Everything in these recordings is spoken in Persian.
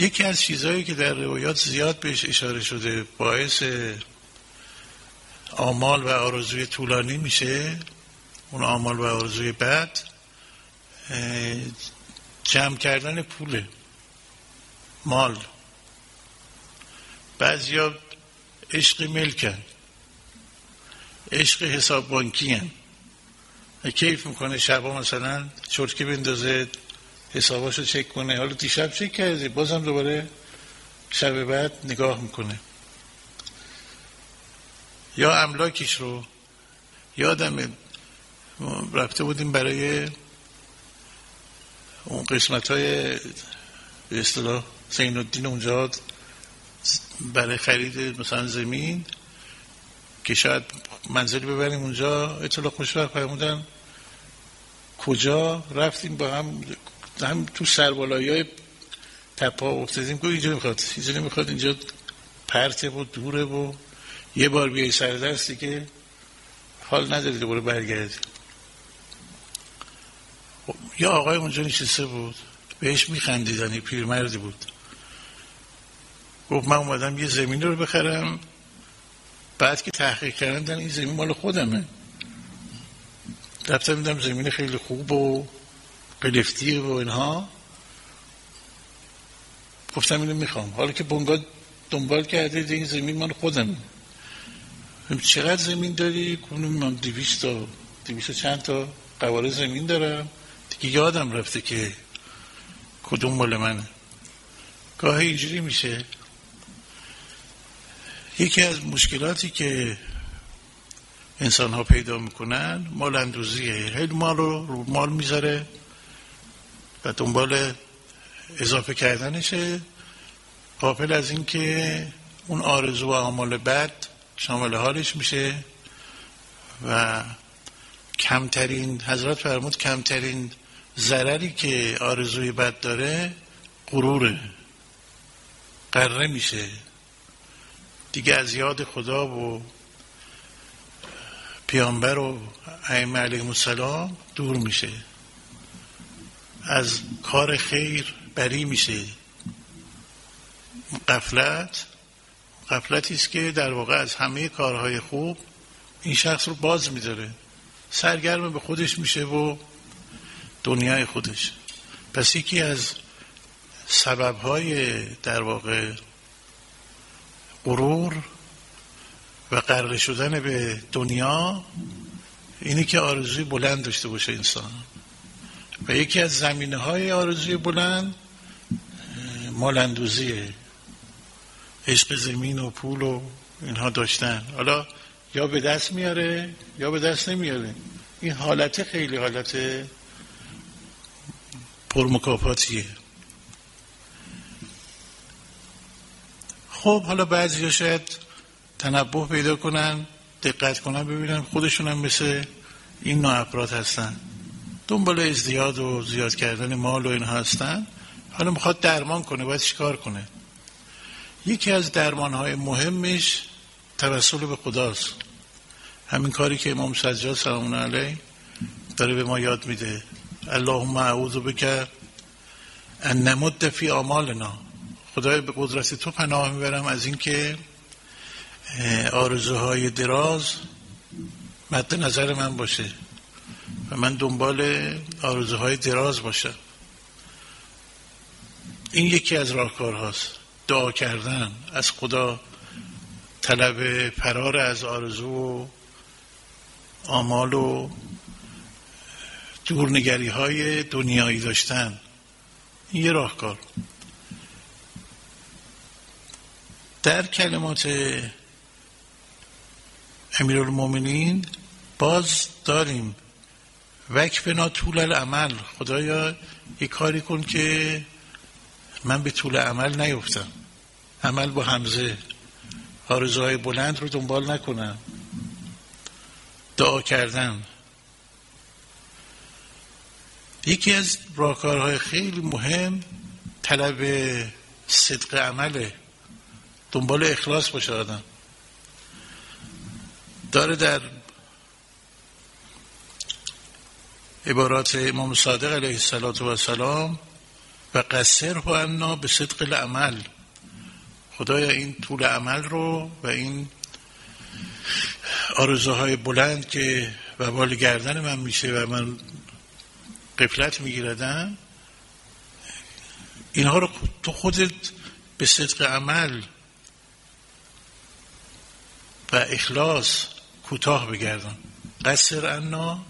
یکی از چیزهایی که در روایات زیاد بهش اشاره شده باعث آمال و آرزوی طولانی میشه اون آمال و آرزوی بد جمع کردن پوله مال بعضیا عشق ملکن عشق حساب بانکی هن. کیف می‌کنه شبا مثلا چرتکی بندازه حساباشو چک کنه. حالا دیشب چک کردی بازم دوباره شب بعد نگاه می‌کنه. یا املاکش رو یادم رفته بودیم برای اون قسمت های به اصطلاح زین الدین اونجا برای خرید مثلا زمین که شاید منزلی ببریم اونجا. اطلاع خوشبخت فرمودن کجا رفتیم با هم هم تو سربالایی های تپا افتادیم که اینجا می‌خواد اینجا نمی‌خواد اینجا پرته و دوره و یه بار بیای سر دستی که حال نداری دوباره برگردی. خب، یا آقای اونجا نشسته بود بهش میخندیدن پیرمردی بود. گفت من اومدم یه زمین رو بخرم بعد که تحقیق کردن این زمین مال خودمه. رفتم دیدم زمین خیلی خوب و قلفتی و اینها. گفتم اینو می‌خوام. حالا که بنگاه دنبال کرده این زمین مال خودمه چقدر زمین داری؟ کنم من دیویست تا دیویست چند تا قواره زمین دارم. دیگه یادم رفته که کدوم مال منه. گاهی اینجوری میشه. یکی از مشکلاتی که انسان ها پیدا می‌کنن مال اندوزیه خیلی مال رو رو مال می‌ذاره. و دنبال اضافه کردنشه. قابل از اینکه اون آرزو و آمال بد شامل حالش میشه و کمترین حضرت فرمود کمترین ضرری که آرزوی بد داره غروره قره میشه. دیگه از یاد خدا و پیامبر و ائمه علیهم السلام دور میشه. از کار خیر بری میشه. قفلت قفلتی است که در واقع از همه کارهای خوب این شخص رو باز میداره سرگرم به خودش میشه و دنیای خودش. پس یکی از سببهای در واقع غرور و قرار شدن به دنیا اینی که آرزوی بلند داشته باشه انسان. و یکی از زمینه های آرزوی بلند مالندوزیه عشق زمین و پول و اینها داشتن. حالا یا به دست میاره یا به دست نمیاره. این حالت خیلی حالت پرمکافاتیه. خب حالا بعضی شاید تنبه پیدا کنن دقت کنن ببینن خودشون هم مثل این نوع افراد هستن. دنبال ازدیاد و زیاد کردن مال و این هستن. حالا می‌خواد درمان کنه باید چیکار کنه؟ یکی از درمان های مهمش توسل به خداست. همین کاری که امام سجاد سلام علیه داره به ما یاد میده. اللهم اعوذ بک ان نمد فی آمالنا. خدای به قدرت تو پناه می‌برم از اینکه آرزوهای دراز مد نظر من باشه. و من دنبال آرزوهای دراز باشم. این یکی از راهکارهاست. دعا کردن از خدا طلب فرار از آرزو و آمال و دورنگری های دنیایی داشتن. این یه راهکار. در کلمات المومنین باز داریم وکفنا طول العمل. خدایا یه کاری کن که من به طول عمل نیفتم. عمل با همزه آرزوهای بلند رو دنبال نکنم. دعا کردن یکی از راهکارهای خیلی مهم طلب صدق عمله. دنبال اخلاص باشه آدم. داره در عبارات امام صادق علیه السلام و قصر و انا به صدق العمل. خدایا این طول عمل رو و این آرزوهای بلند که و بال گردن من میشه و من قفلت میگیردم اینها رو تو خودت به صدق عمل و اخلاص کوتاه بگردن قصر انا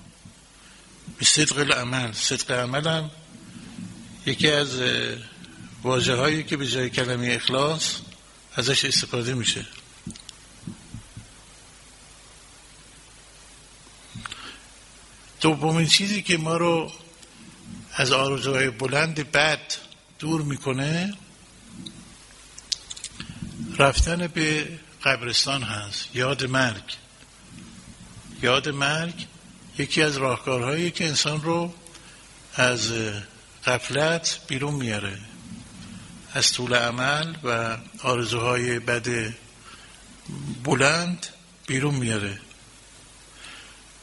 به صدق العمل. صدق عمل یکی از واجه هایی که به جای کلمه اخلاص ازش استفاده میشه. دومین چیزی که ما رو از آرزوهای بلند بد دور می‌کنه رفتن به قبرستان هست. یاد مرگ. یاد مرگ یکی از راهکارهایی که انسان رو از قفلت بیرون میاره. از طول عمل و آرزوهای بد بلند بیرون میاره.